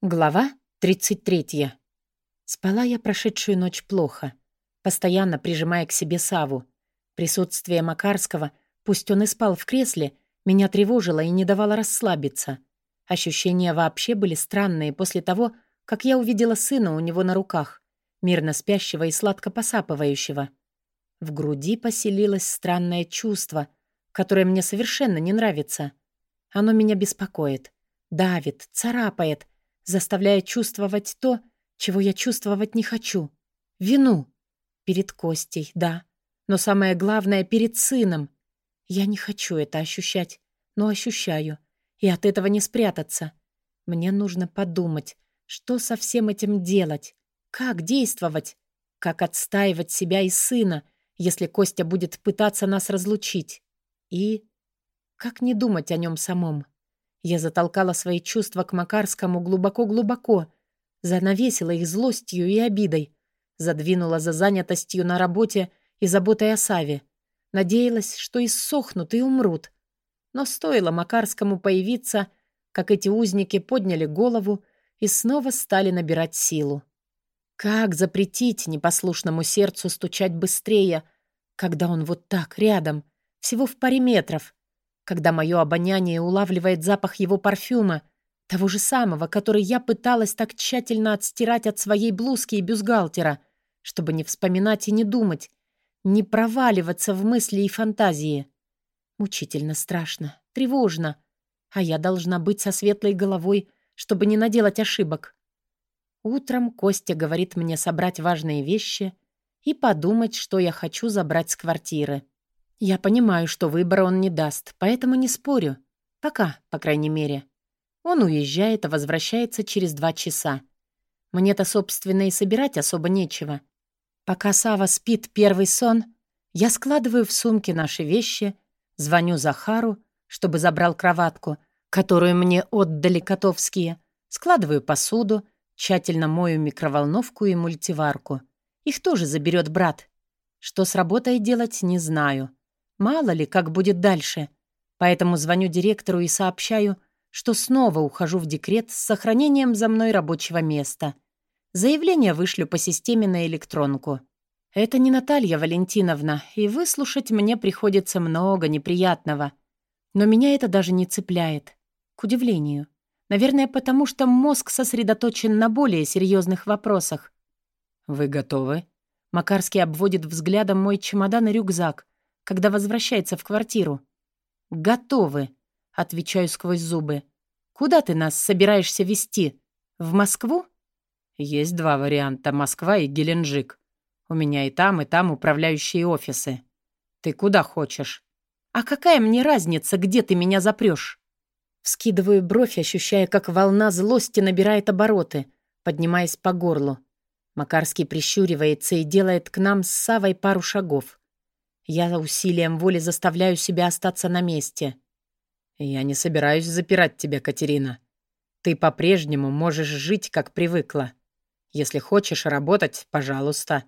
Глава 33. Спала я прошедшую ночь плохо, постоянно прижимая к себе Саву. Присутствие Макарского, пусть он и спал в кресле, меня тревожило и не давало расслабиться. Ощущения вообще были странные после того, как я увидела сына у него на руках, мирно спящего и сладко посапывающего. В груди поселилось странное чувство, которое мне совершенно не нравится. Оно меня беспокоит, давит, царапает — заставляя чувствовать то, чего я чувствовать не хочу. Вину. Перед Костей, да. Но самое главное — перед сыном. Я не хочу это ощущать, но ощущаю. И от этого не спрятаться. Мне нужно подумать, что со всем этим делать, как действовать, как отстаивать себя и сына, если Костя будет пытаться нас разлучить. И как не думать о нем самом. Я затолкала свои чувства к Макарскому глубоко-глубоко, занавесила их злостью и обидой, задвинула за занятостью на работе и заботой о Саве. Надеялась, что иссохнут и умрут. Но стоило Макарскому появиться, как эти узники подняли голову и снова стали набирать силу. Как запретить непослушному сердцу стучать быстрее, когда он вот так, рядом, всего в паре метров, когда мое обоняние улавливает запах его парфюма, того же самого, который я пыталась так тщательно отстирать от своей блузки и бюстгальтера, чтобы не вспоминать и не думать, не проваливаться в мысли и фантазии. Мучительно страшно, тревожно, а я должна быть со светлой головой, чтобы не наделать ошибок. Утром Костя говорит мне собрать важные вещи и подумать, что я хочу забрать с квартиры. Я понимаю, что выбора он не даст, поэтому не спорю. Пока, по крайней мере. Он уезжает, а возвращается через два часа. Мне-то, собственно, и собирать особо нечего. Пока Сава спит первый сон, я складываю в сумки наши вещи, звоню Захару, чтобы забрал кроватку, которую мне отдали котовские, складываю посуду, тщательно мою микроволновку и мультиварку. Их тоже заберет брат. Что с работой делать, не знаю. Мало ли, как будет дальше. Поэтому звоню директору и сообщаю, что снова ухожу в декрет с сохранением за мной рабочего места. Заявление вышлю по системе на электронку. Это не Наталья Валентиновна, и выслушать мне приходится много неприятного. Но меня это даже не цепляет. К удивлению. Наверное, потому что мозг сосредоточен на более серьезных вопросах. «Вы готовы?» Макарский обводит взглядом мой чемодан и рюкзак, когда возвращается в квартиру. «Готовы», — отвечаю сквозь зубы. «Куда ты нас собираешься везти? В Москву?» «Есть два варианта — Москва и Геленджик. У меня и там, и там управляющие офисы. Ты куда хочешь?» «А какая мне разница, где ты меня запрёшь?» Вскидываю бровь, ощущая, как волна злости набирает обороты, поднимаясь по горлу. Макарский прищуривается и делает к нам с Савой пару шагов. Я усилием воли заставляю себя остаться на месте. «Я не собираюсь запирать тебя, Катерина. Ты по-прежнему можешь жить, как привыкла. Если хочешь работать, пожалуйста.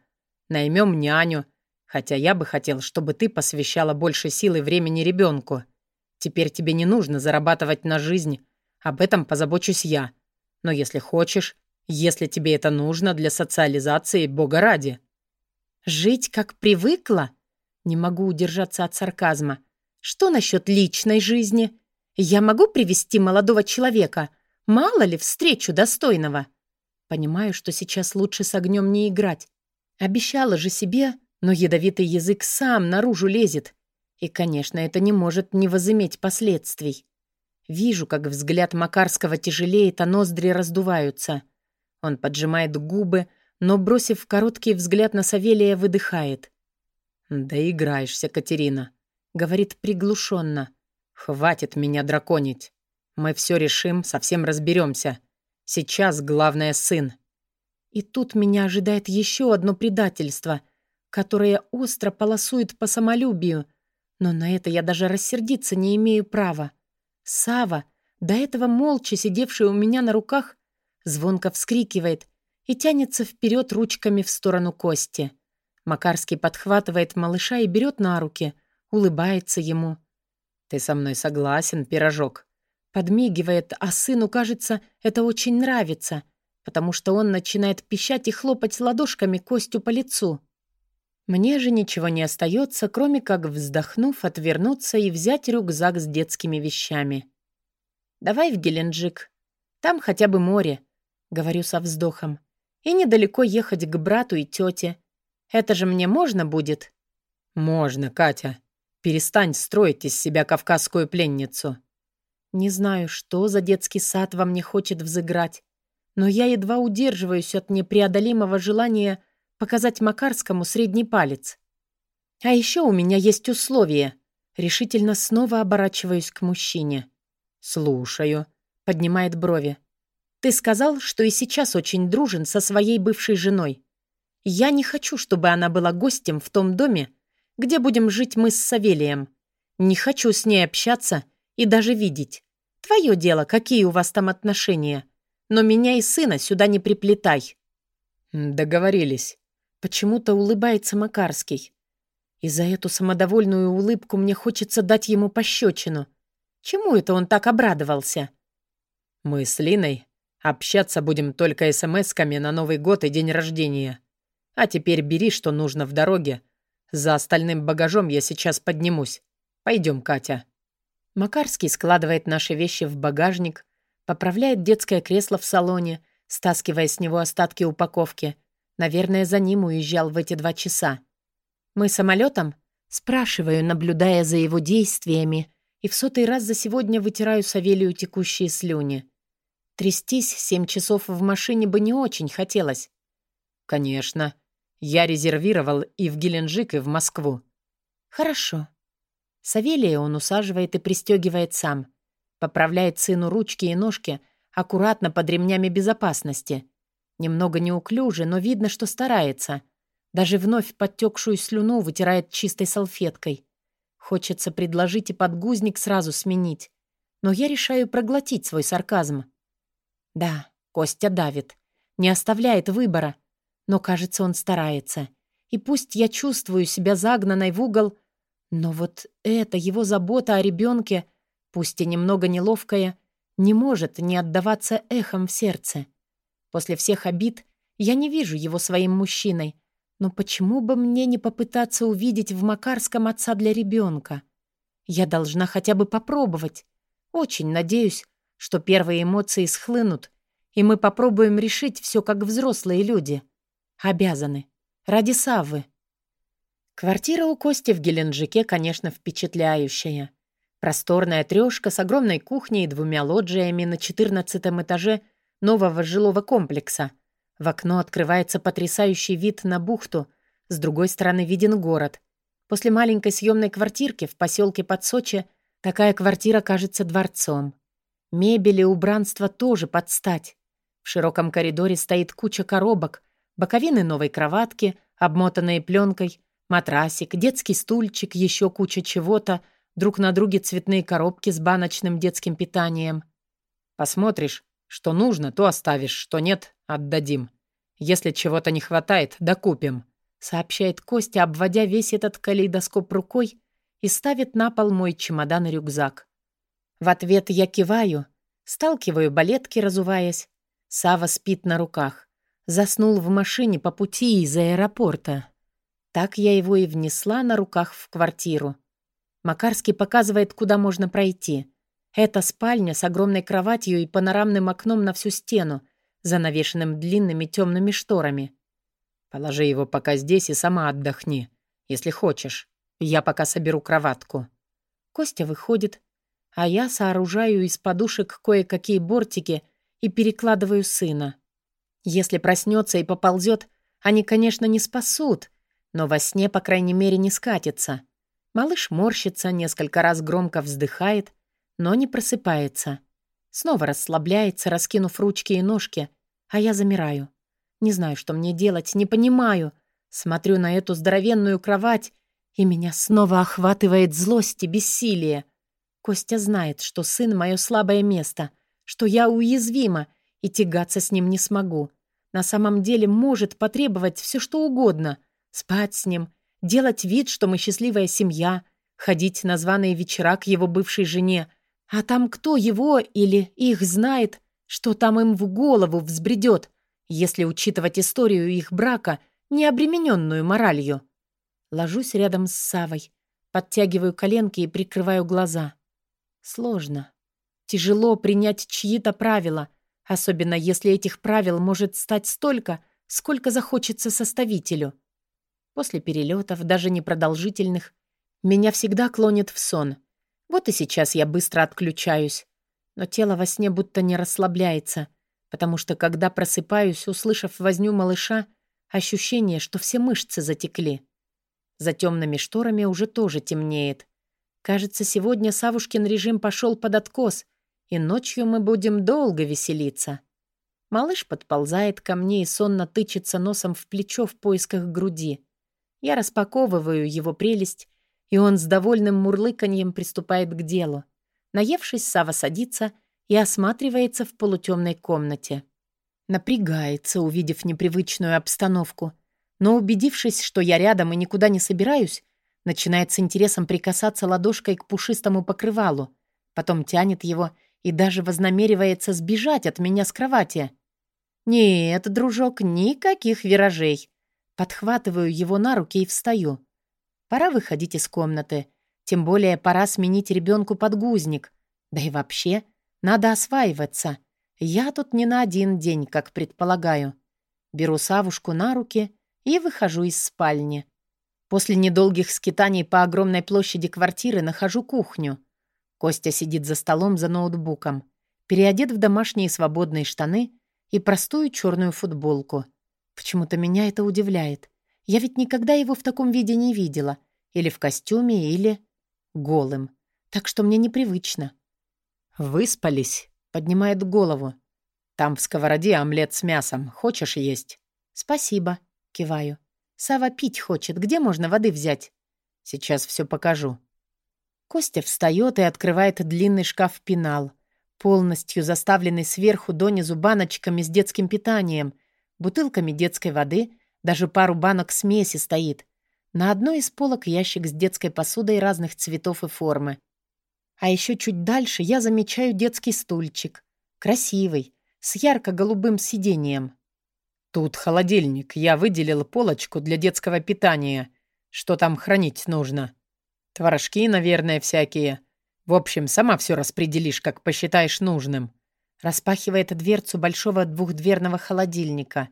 Наймем няню, хотя я бы хотел, чтобы ты посвящала больше сил и времени ребенку. Теперь тебе не нужно зарабатывать на жизнь, об этом позабочусь я. Но если хочешь, если тебе это нужно для социализации, бога ради». «Жить, как привыкла?» Не могу удержаться от сарказма. Что насчет личной жизни? Я могу привести молодого человека? Мало ли встречу достойного? Понимаю, что сейчас лучше с огнем не играть. Обещала же себе, но ядовитый язык сам наружу лезет. И, конечно, это не может не возыметь последствий. Вижу, как взгляд Макарского тяжелеет, а ноздри раздуваются. Он поджимает губы, но, бросив короткий взгляд на Савелия, выдыхает. «Доиграешься, Катерина», — говорит приглушенно. «Хватит меня драконить. Мы все решим, совсем разберемся. Сейчас главное сын». И тут меня ожидает еще одно предательство, которое остро полосует по самолюбию. Но на это я даже рассердиться не имею права. Сава, до этого молча сидевший у меня на руках, звонко вскрикивает и тянется вперед ручками в сторону Кости. Макарский подхватывает малыша и берет на руки, улыбается ему. «Ты со мной согласен, пирожок. Подмигивает, а сыну, кажется, это очень нравится, потому что он начинает пищать и хлопать ладошками Костю по лицу. Мне же ничего не остается, кроме как, вздохнув, отвернуться и взять рюкзак с детскими вещами. «Давай в Геленджик. Там хотя бы море», — говорю со вздохом. «И недалеко ехать к брату и тете. Это же мне можно будет?» «Можно, Катя. Перестань строить из себя кавказскую пленницу». Не знаю, что за детский сад во мне хочет взыграть, но я едва удерживаюсь от непреодолимого желания показать Макарскому средний палец. А еще у меня есть условия. Решительно снова оборачиваюсь к мужчине. «Слушаю», — поднимает брови. «Ты сказал, что и сейчас очень дружен со своей бывшей женой. Я не хочу, чтобы она была гостем в том доме, где будем жить мы с Савелием. Не хочу с ней общаться и даже видеть. Твое дело, какие у вас там отношения. Но меня и сына сюда не приплетай». «Договорились». Почему-то улыбается Макарский. И за эту самодовольную улыбку мне хочется дать ему пощечину. Чему это он так обрадовался? Мы с Линой общаться будем только смс-ками на Новый год и день рождения. А теперь бери, что нужно в дороге. За остальным багажом я сейчас поднимусь. Пойдем, Катя. Макарский складывает наши вещи в багажник, поправляет детское кресло в салоне, стаскивая с него остатки упаковки — Наверное, за ним уезжал в эти два часа. «Мы самолетом?» Спрашиваю, наблюдая за его действиями, и в сотый раз за сегодня вытираю Савелию текущие слюни. Трястись семь часов в машине бы не очень хотелось. «Конечно. Я резервировал и в Геленджик, и в Москву». «Хорошо». Савелия он усаживает и пристегивает сам. Поправляет сыну ручки и ножки аккуратно под ремнями безопасности. Немного неуклюже, но видно, что старается. Даже вновь подтекшую слюну вытирает чистой салфеткой. Хочется предложить и подгузник сразу сменить. Но я решаю проглотить свой сарказм. Да, Костя давит. Не оставляет выбора. Но, кажется, он старается. И пусть я чувствую себя загнанной в угол, но вот эта его забота о ребенке, пусть и немного неловкая, не может не отдаваться эхом в сердце. После всех обид я не вижу его своим мужчиной. Но почему бы мне не попытаться увидеть в Макарском отца для ребенка? Я должна хотя бы попробовать. Очень надеюсь, что первые эмоции схлынут, и мы попробуем решить все как взрослые люди. Обязаны. Ради Саввы. Квартира у Кости в Геленджике, конечно, впечатляющая. Просторная трёшка с огромной кухней и двумя лоджиями на четырнадцатом этаже нового жилого комплекса. В окно открывается потрясающий вид на бухту, с другой стороны виден город. После маленькой съемной квартирки в поселке под Сочи такая квартира кажется дворцом. Мебель и убранство тоже под стать. В широком коридоре стоит куча коробок, боковины новой кроватки, обмотанные пленкой, матрасик, детский стульчик, еще куча чего-то, друг на друге цветные коробки с баночным детским питанием. «Посмотришь, что нужно, то оставишь, что нет, отдадим. Если чего-то не хватает, докупим», — сообщает Костя, обводя весь этот калейдоскоп рукой и ставит на пол мой чемодан и рюкзак. В ответ я киваю, сталкиваю балетки, разуваясь. Сава спит на руках. Заснул в машине по пути из аэропорта. Так я его и внесла на руках в квартиру. Макарский показывает, куда можно пройти. Это спальня с огромной кроватью и панорамным окном на всю стену, занавешенным длинными темными шторами. «Положи его пока здесь и сама отдохни, если хочешь. Я пока соберу кроватку». Костя выходит, а я сооружаю из подушек кое-какие бортики и перекладываю сына. Если проснется и поползет, они, конечно, не спасут, но во сне, по крайней мере, не скатится. Малыш морщится, несколько раз громко вздыхает — но не просыпается. Снова расслабляется, раскинув ручки и ножки, а я замираю. Не знаю, что мне делать, не понимаю. Смотрю на эту здоровенную кровать, и меня снова охватывает злость и бессилие. Костя знает, что сын — мое слабое место, что я уязвима и тягаться с ним не смогу. На самом деле может потребовать все что угодно. Спать с ним, делать вид, что мы счастливая семья, ходить на званые вечера к его бывшей жене — А там кто его или их знает, что там им в голову взбредет, если учитывать историю их брака, не обремененную моралью. Ложусь рядом с Савой, подтягиваю коленки и прикрываю глаза. Сложно. Тяжело принять чьи-то правила, особенно если этих правил может стать столько, сколько захочется составителю. После перелетов, даже непродолжительных, меня всегда клонит в сон. Вот и сейчас я быстро отключаюсь. Но тело во сне будто не расслабляется, потому что, когда просыпаюсь, услышав возню малыша, ощущение, что все мышцы затекли. За темными шторами уже тоже темнеет. Кажется, сегодня Савушкин режим пошел под откос, и ночью мы будем долго веселиться. Малыш подползает ко мне и сонно тычется носом в плечо в поисках груди. Я распаковываю его прелесть, и он с довольным мурлыканьем приступает к делу. Наевшись, Сава садится и осматривается в полутемной комнате. Напрягается, увидев непривычную обстановку, но, убедившись, что я рядом и никуда не собираюсь, начинает с интересом прикасаться ладошкой к пушистому покрывалу, потом тянет его и даже вознамеривается сбежать от меня с кровати. «Нет, дружок, никаких виражей!» Подхватываю его на руки и встаю. Пора выходить из комнаты. Тем более пора сменить ребенку подгузник. Да и вообще, надо осваиваться. Я тут не на один день, как предполагаю. Беру Савушку на руки и выхожу из спальни. После недолгих скитаний по огромной площади квартиры нахожу кухню. Костя сидит за столом за ноутбуком, переодет в домашние свободные штаны и простую черную футболку — Почему-то меня это удивляет. Я ведь никогда его в таком виде не видела. Или в костюме, или голым. Так что мне непривычно. «Выспались?» — поднимает голову. «Там в сковороде омлет с мясом. Хочешь есть?» «Спасибо», — киваю. «Сава пить хочет. Где можно воды взять?» «Сейчас все покажу». Костя встает и открывает длинный шкаф-пенал, полностью заставленный сверху донизу баночками с детским питанием — бутылками детской воды, даже пару банок смеси стоит. На одной из полок ящик с детской посудой разных цветов и формы. А еще чуть дальше я замечаю детский стульчик. Красивый, с ярко-голубым сиденьем. «Тут холодильник. Я выделил полочку для детского питания. Что там хранить нужно? Творожки, наверное, всякие. В общем, сама все распределишь, как посчитаешь нужным. Распахивает дверцу большого двухдверного холодильника.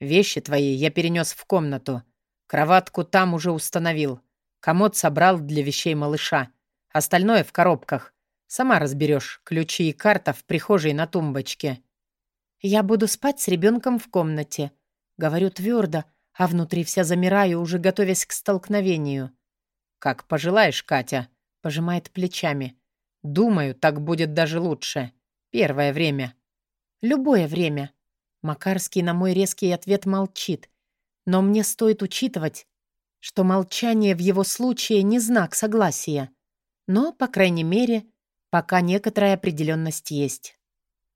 «Вещи твои я перенес в комнату. Кроватку там уже установил. Комод собрал для вещей малыша. Остальное в коробках. Сама разберешь. Ключи и карта в прихожей на тумбочке». «Я буду спать с ребенком в комнате», — говорю твердо, а внутри вся замираю, уже готовясь к столкновению. «Как пожелаешь, Катя», — пожимает плечами. «Думаю, так будет даже лучше». Первое время. Любое время. Макарский на мой резкий ответ молчит. Но мне стоит учитывать, что молчание в его случае не знак согласия. Но, по крайней мере, пока некоторая определенность есть.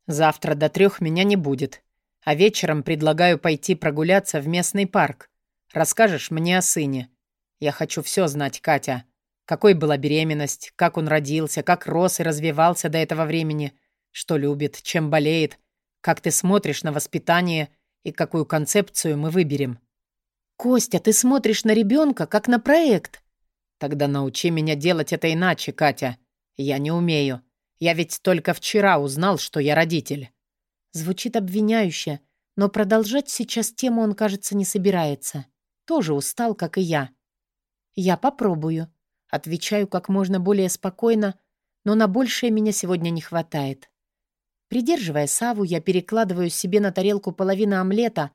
Завтра до трех меня не будет. А вечером предлагаю пойти прогуляться в местный парк. Расскажешь мне о сыне. Я хочу все знать, Катя. Какой была беременность, как он родился, как рос и развивался до этого времени — что любит, чем болеет, как ты смотришь на воспитание и какую концепцию мы выберем. «Костя, ты смотришь на ребенка, как на проект». «Тогда научи меня делать это иначе, Катя. Я не умею. Я ведь только вчера узнал, что я родитель». Звучит обвиняюще, но продолжать сейчас тему он, кажется, не собирается. Тоже устал, как и я. «Я попробую», — отвечаю как можно более спокойно, но на большее меня сегодня не хватает. Придерживая саву, я перекладываю себе на тарелку половину омлета,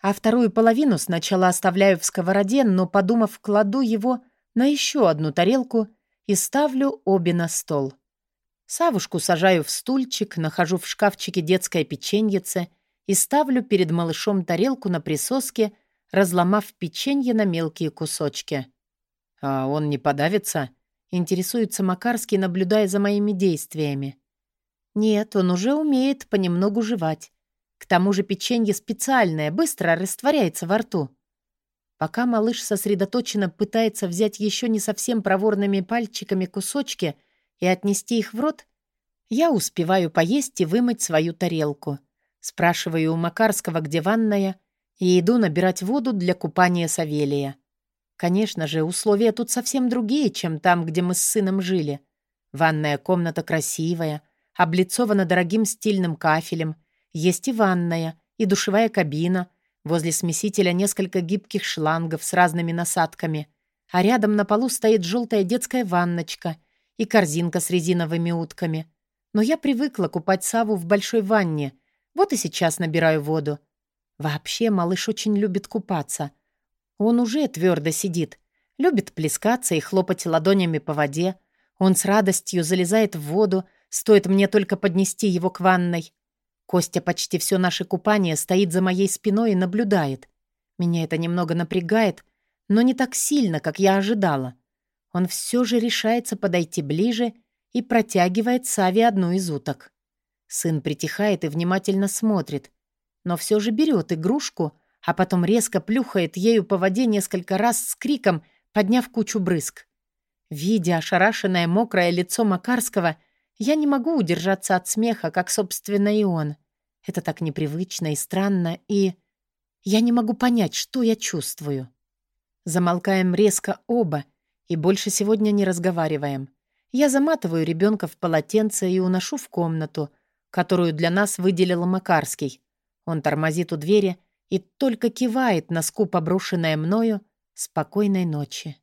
а вторую половину сначала оставляю в сковороде, но, подумав, кладу его на еще одну тарелку и ставлю обе на стол. Савушку сажаю в стульчик, нахожу в шкафчике детское печеньице и ставлю перед малышом тарелку на присоске, разломав печенье на мелкие кусочки. «А он не подавится?» — интересуется Макарский, наблюдая за моими действиями. Нет, он уже умеет понемногу жевать. К тому же печенье специальное, быстро растворяется во рту. Пока малыш сосредоточенно пытается взять еще не совсем проворными пальчиками кусочки и отнести их в рот, я успеваю поесть и вымыть свою тарелку. Спрашиваю у Макарского, где ванная, и иду набирать воду для купания Савелия. Конечно же, условия тут совсем другие, чем там, где мы с сыном жили. Ванная комната красивая, облицована дорогим стильным кафелем, есть и ванная, и душевая кабина, возле смесителя несколько гибких шлангов с разными насадками, а рядом на полу стоит желтая детская ванночка и корзинка с резиновыми утками. Но я привыкла купать Саву в большой ванне, вот и сейчас набираю воду. Вообще малыш очень любит купаться. Он уже твердо сидит, любит плескаться и хлопать ладонями по воде. Он с радостью залезает в воду, стоит мне только поднести его к ванной. Костя почти все наше купание стоит за моей спиной и наблюдает. Меня это немного напрягает, но не так сильно, как я ожидала. Он все же решается подойти ближе и протягивает Саве одну из уток. Сын притихает и внимательно смотрит, но все же берет игрушку, а потом резко плюхает ею по воде несколько раз с криком, подняв кучу брызг. Видя ошарашенное мокрое лицо Макарского, я не могу удержаться от смеха, как, собственно, и он. Это так непривычно и странно, и... Я не могу понять, что я чувствую. Замолкаем резко оба и больше сегодня не разговариваем. Я заматываю ребенка в полотенце и уношу в комнату, которую для нас выделил Макарский. Он тормозит у двери и только кивает на скупо брошенное мною «Спокойной ночи».